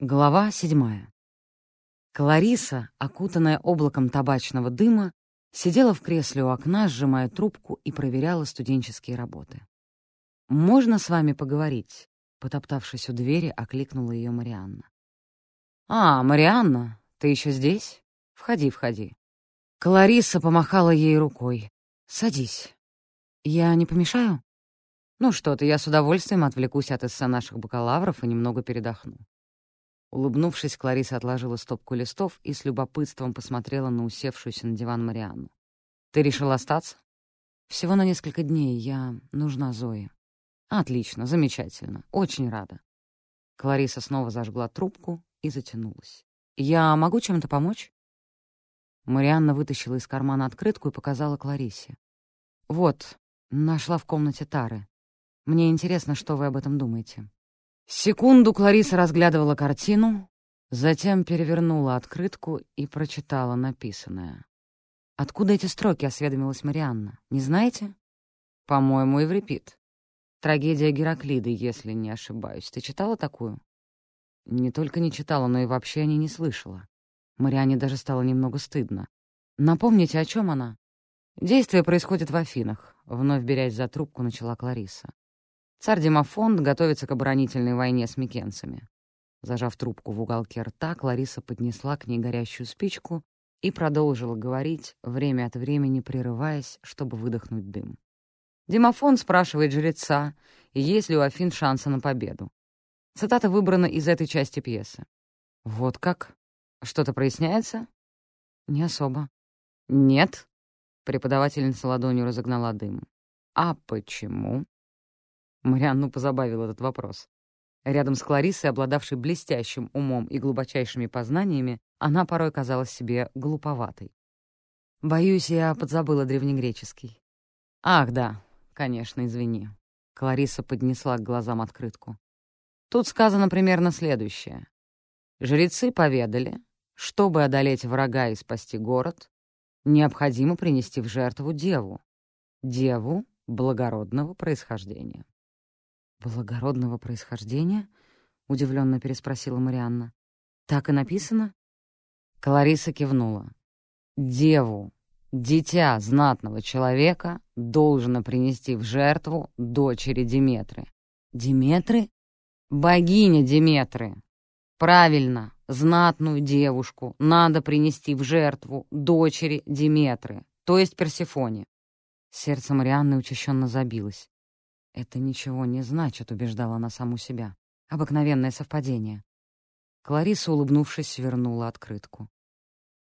Глава седьмая. Клариса, окутанная облаком табачного дыма, сидела в кресле у окна, сжимая трубку и проверяла студенческие работы. «Можно с вами поговорить?» — потоптавшись у двери, окликнула ее Марианна. «А, Марианна, ты еще здесь? Входи, входи». Клариса помахала ей рукой. «Садись. Я не помешаю?» «Ну что ты, я с удовольствием отвлекусь от эссе наших бакалавров и немного передохну». Улыбнувшись, Клариса отложила стопку листов и с любопытством посмотрела на усевшуюся на диван Марианну. «Ты решил остаться?» «Всего на несколько дней. Я нужна Зое». «Отлично, замечательно. Очень рада». Клариса снова зажгла трубку и затянулась. «Я могу чем-то помочь?» Марианна вытащила из кармана открытку и показала Кларисе. «Вот, нашла в комнате Тары. Мне интересно, что вы об этом думаете». Секунду Клариса разглядывала картину, затем перевернула открытку и прочитала написанное. «Откуда эти строки?» — осведомилась Марианна. «Не знаете?» «По-моему, Еврипид. Трагедия Гераклиды, если не ошибаюсь. Ты читала такую?» Не только не читала, но и вообще о ней не слышала. Марианне даже стало немного стыдно. «Напомните, о чем она?» «Действие происходит в Афинах», — вновь берясь за трубку, начала Клариса. Царь Димофонд готовится к оборонительной войне с микенцами. Зажав трубку в уголке рта, Клариса поднесла к ней горящую спичку и продолжила говорить, время от времени прерываясь, чтобы выдохнуть дым. Димофон спрашивает жреца, есть ли у Афин шансы на победу. Цитата выбрана из этой части пьесы. «Вот как? Что-то проясняется?» «Не особо». «Нет?» — преподавательница ладонью разогнала дым. «А почему?» Марианну позабавил этот вопрос. Рядом с Клариссой, обладавшей блестящим умом и глубочайшими познаниями, она порой казалась себе глуповатой. «Боюсь, я подзабыла древнегреческий». «Ах, да, конечно, извини». Клариса поднесла к глазам открытку. Тут сказано примерно следующее. Жрецы поведали, чтобы одолеть врага и спасти город, необходимо принести в жертву деву, деву благородного происхождения. «Благородного происхождения?» — удивленно переспросила Марианна. «Так и написано?» Клариса кивнула. «Деву, дитя знатного человека, должно принести в жертву дочери Диметры». «Диметры?» «Богиня Диметры!» «Правильно, знатную девушку надо принести в жертву дочери Диметры, то есть Персефоне». Сердце Марианны учащенно забилось. «Это ничего не значит», — убеждала она саму себя. «Обыкновенное совпадение». Клариса, улыбнувшись, свернула открытку.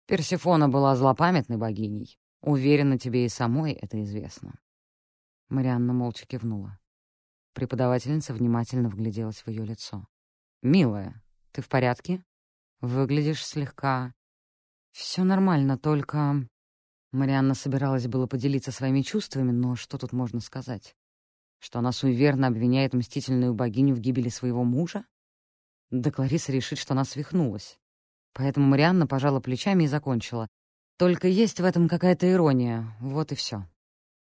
«Персифона была злопамятной богиней. Уверена, тебе и самой это известно». Марианна молча кивнула. Преподавательница внимательно вгляделась в ее лицо. «Милая, ты в порядке? Выглядишь слегка...» «Все нормально, только...» Марианна собиралась было поделиться своими чувствами, но что тут можно сказать? Что она суеверно обвиняет мстительную богиню в гибели своего мужа? Да Клариса решит, что она свихнулась. Поэтому Марианна пожала плечами и закончила. Только есть в этом какая-то ирония, вот и все.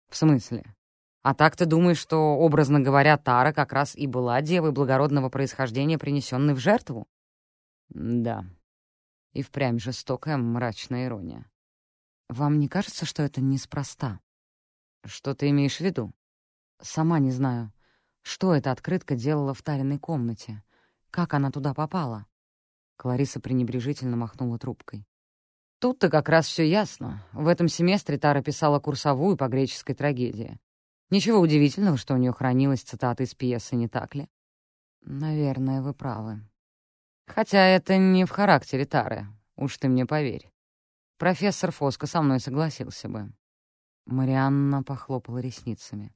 В смысле? А так ты думаешь, что, образно говоря, Тара как раз и была девой благородного происхождения, принесенной в жертву? Да. И впрямь жестокая, мрачная ирония. Вам не кажется, что это неспроста? Что ты имеешь в виду? Сама не знаю, что эта открытка делала в Тариной комнате. Как она туда попала? Клариса пренебрежительно махнула трубкой. Тут-то как раз все ясно. В этом семестре Тара писала курсовую по греческой трагедии. Ничего удивительного, что у нее хранилась цитата из пьесы, не так ли? Наверное, вы правы. Хотя это не в характере Тары, уж ты мне поверь. Профессор Фоско со мной согласился бы. Марианна похлопала ресницами.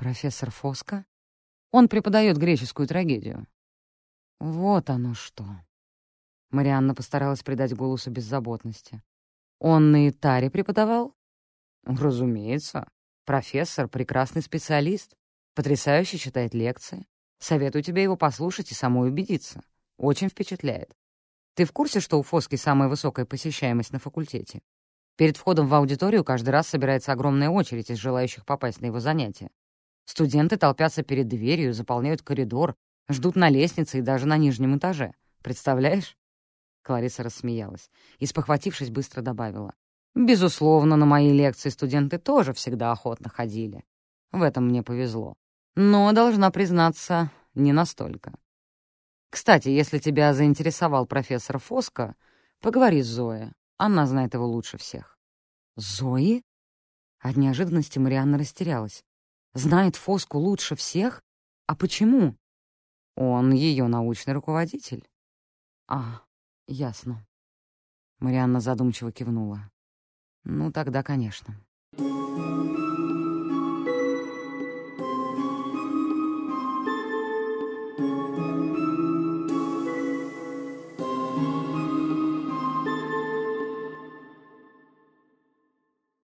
Профессор Фоска? Он преподает греческую трагедию. Вот оно что. Марианна постаралась придать голосу беззаботности. Он на Итаре преподавал? Разумеется. Профессор — прекрасный специалист. Потрясающе читает лекции. Советую тебе его послушать и самой убедиться. Очень впечатляет. Ты в курсе, что у Фоски самая высокая посещаемость на факультете? Перед входом в аудиторию каждый раз собирается огромная очередь из желающих попасть на его занятия. Студенты толпятся перед дверью, заполняют коридор, ждут на лестнице и даже на нижнем этаже. Представляешь?» Клариса рассмеялась и, спохватившись, быстро добавила. «Безусловно, на мои лекции студенты тоже всегда охотно ходили. В этом мне повезло. Но, должна признаться, не настолько. Кстати, если тебя заинтересовал профессор Фоско, поговори с Зоей. Она знает его лучше всех». «Зои?» От неожиданности Марианна растерялась. «Знает Фоску лучше всех? А почему?» «Он ее научный руководитель». «А, ясно». Марианна задумчиво кивнула. «Ну, тогда, конечно».